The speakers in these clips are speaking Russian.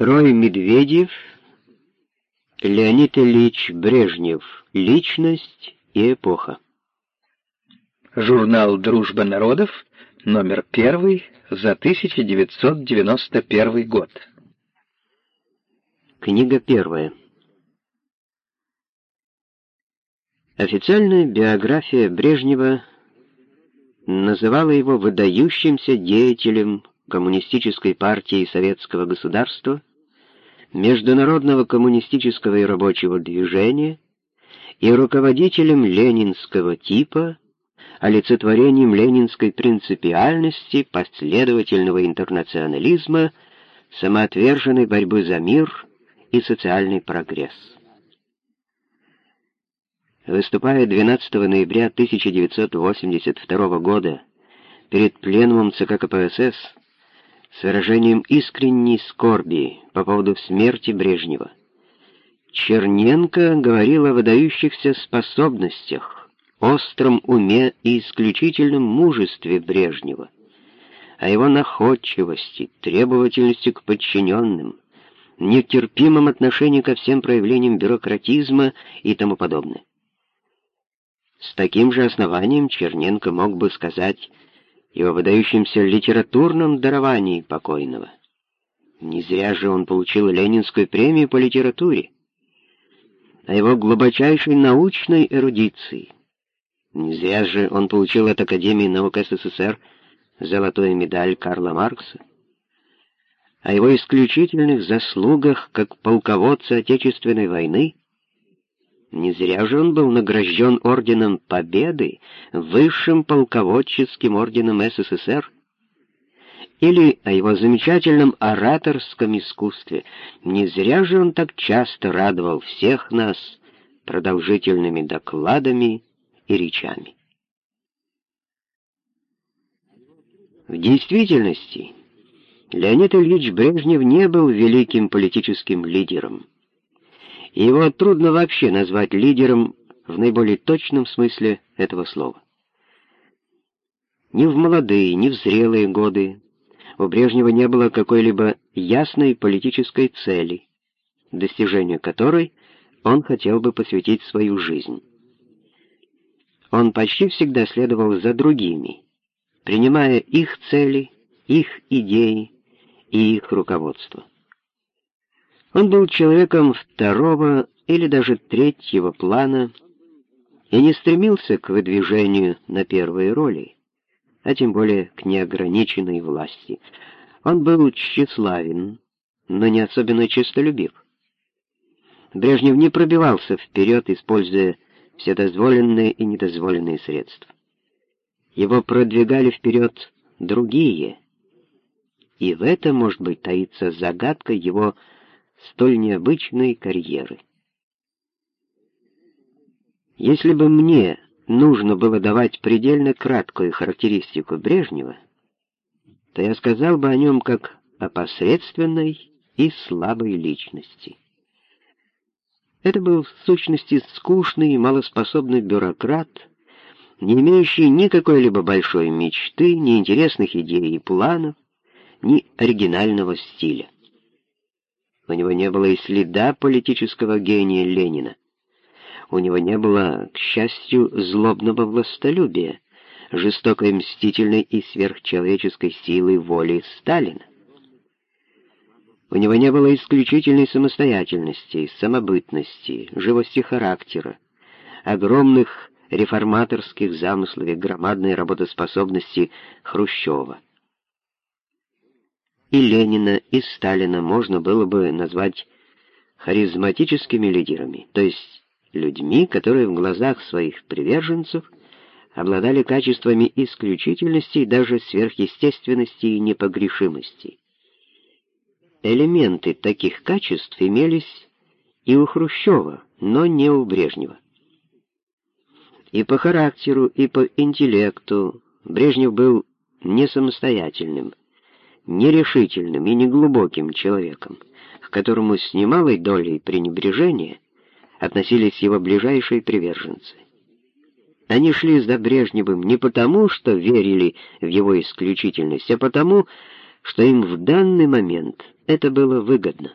Рой Медведев, Леонид Ильич Брежнев. Личность и эпоха. Журнал «Дружба народов», номер первый за 1991 год. Книга первая. Официальная биография Брежнева называла его выдающимся деятелем Коммунистической партии Советского государства, Международного коммунистического и рабочего движения и руководителем ленинского типа, олицетворением ленинской принципиальности, последовательного интернационализма, самоотверженной борьбы за мир и социальный прогресс. Выступая 12 ноября 1982 года перед пленумом ЦК КПСС с выражением искренней скорби по поводу смерти Брежнева, Черненко говорил о выдающихся способностях, остром уме и исключительном мужестве Брежнева, о его находчивости, требовательности к подчиненным, нетерпимом отношении ко всем проявлениям бюрократизма и тому подобное. С таким же основанием Черненко мог бы сказать и о выдающемся литературном даровании покойного. Не зря же он получил Ленинскую премию по литературе о его глубочайшей научной эрудиции. Не зря же он получил от Академии наук СССР золотую медаль Карла Маркса. О его исключительных заслугах как полководца Отечественной войны. Не зря же он был награжден Орденом Победы, высшим полководческим орденом СССР, или о его замечательном ораторском искусстве. Не зря же он так часто радовал всех нас продолжительными докладами и речами. В действительности, Леонид Ильич Брежнев не был великим политическим лидером. Его трудно вообще назвать лидером в наиболее точном смысле этого слова. Ни в молодые, ни в зрелые годы у Брежнева не было какой-либо ясной политической цели, достижению которой он хотел бы посвятить свою жизнь. Он почти всегда следовал за другими, принимая их цели, их идеи и их руководство. Он был человеком второго или даже третьего плана и не стремился к выдвижению на первые роли а тем более к неограниченной власти. Он был тщеславен, но не особенно честолюбив. Брежнев не пробивался вперед, используя все дозволенные и недозволенные средства. Его продвигали вперед другие, и в этом, может быть, таится загадка его столь необычной карьеры. Если бы мне нужно было давать предельно краткую характеристику Брежнева, то я сказал бы о нем как о посредственной и слабой личности. Это был в сущности скучный и малоспособный бюрократ, не имеющий ни какой-либо большой мечты, ни интересных идей и планов, ни оригинального стиля. У него не было и следа политического гения Ленина. У него не было, к счастью, злобного властолюбия, жестокой мстительной и сверхчеловеческой силы воли Сталина. У него не было исключительной самостоятельности, самобытности, живости характера, огромных реформаторских замыслов и громадной работоспособности Хрущева. И Ленина, и Сталина можно было бы назвать харизматическими лидерами, то есть людьми, которые в глазах своих приверженцев обладали качествами исключительности и даже сверхъестественности и непогрешимости. Элементы таких качеств имелись и у Хрущева, но не у Брежнева. И по характеру, и по интеллекту Брежнев был не самостоятельным, нерешительным и неглубоким человеком, к которому с немалой долей пренебрежения относились его ближайшие приверженцы. Они шли за Брежневым не потому, что верили в его исключительность, а потому, что им в данный момент это было выгодно.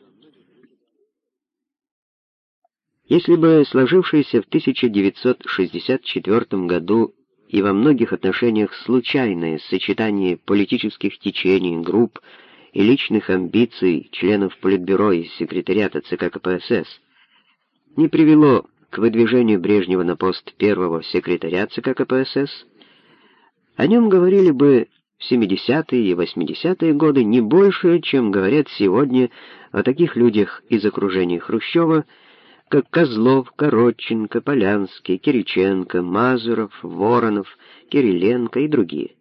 Если бы сложившееся в 1964 году и во многих отношениях случайное сочетание политических течений, групп и личных амбиций членов Политбюро и секретариата ЦК КПСС не привело к выдвижению Брежнева на пост первого секретаря ЦК КПСС, о нем говорили бы в 70-е и 80-е годы не больше, чем говорят сегодня о таких людях из окружения Хрущева, как Козлов, Коротченко, Полянский, Кириченко, Мазуров, Воронов, Кириленко и другие.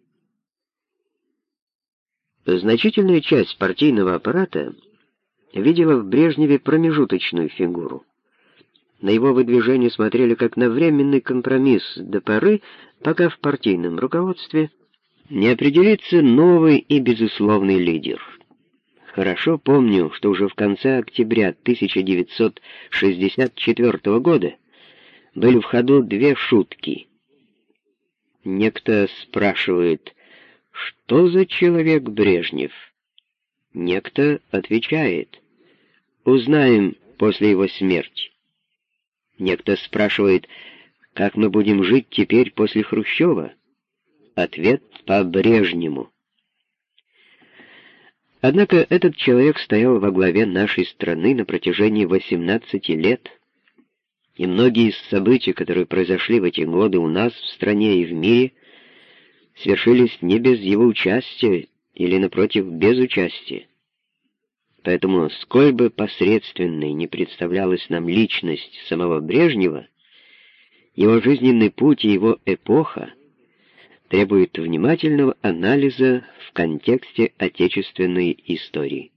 Значительная часть партийного аппарата видела в Брежневе промежуточную фигуру. На его выдвижение смотрели как на временный компромисс до поры, пока в партийном руководстве не определится новый и безусловный лидер. Хорошо помню, что уже в конце октября 1964 года были в ходу две шутки. Некто спрашивает, что за человек Брежнев? Некто отвечает, узнаем после его смерти. Некто спрашивает, как мы будем жить теперь после Хрущева? Ответ по-брежнему. Однако этот человек стоял во главе нашей страны на протяжении 18 лет, и многие из событий, которые произошли в эти годы у нас в стране и в мире, свершились не без его участия или, напротив, без участия. Поэтому, сколь бы посредственной не представлялась нам личность самого Брежнева, его жизненный путь и его эпоха требуют внимательного анализа в контексте отечественной истории.